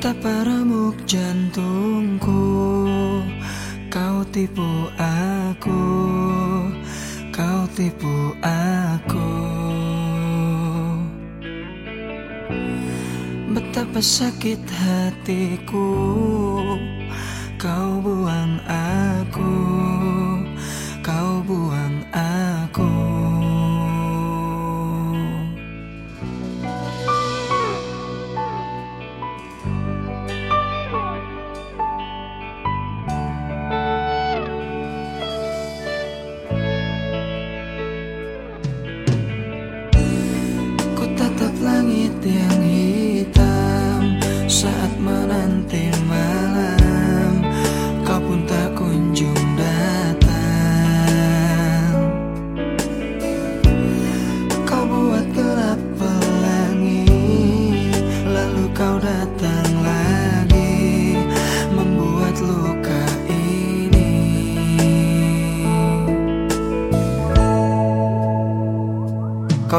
Tapa remuk jantungku Kau tipu aku Kau tipu aku. Betapa sakit hatiku Kau buang aku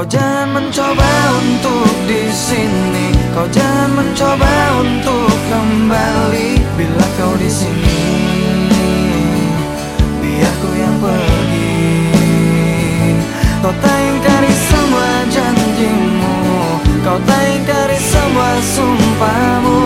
Kau jangan mencoba untuk di sini. Kau jangan mencoba untuk kembali bila kau di sini. Biar ku yang pergi. Kau tak ingkari semua janjimu. Kau tak ingkari semua sumpahmu.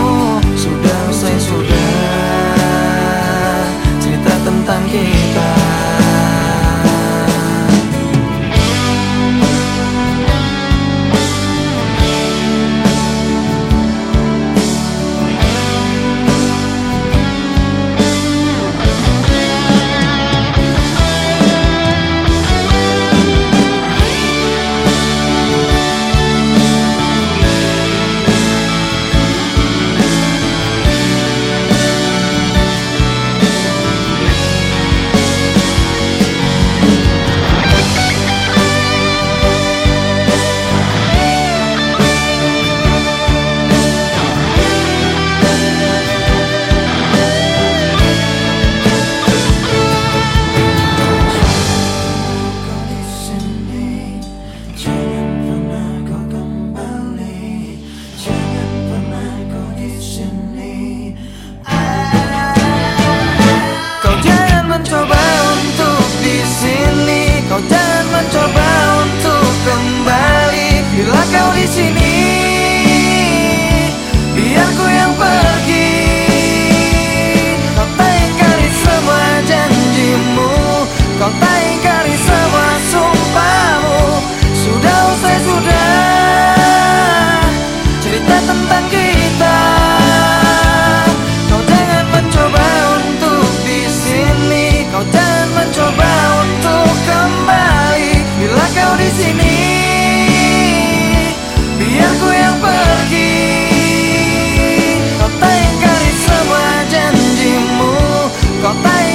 I'm tay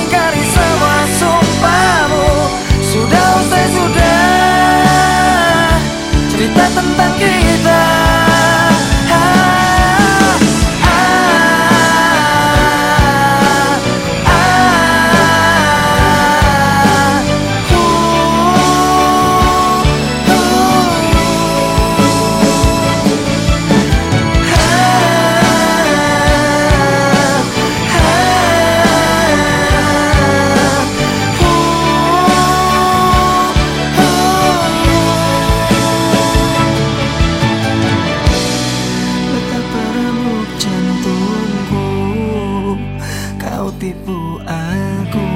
tipu aku.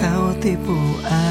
Kau tipu aku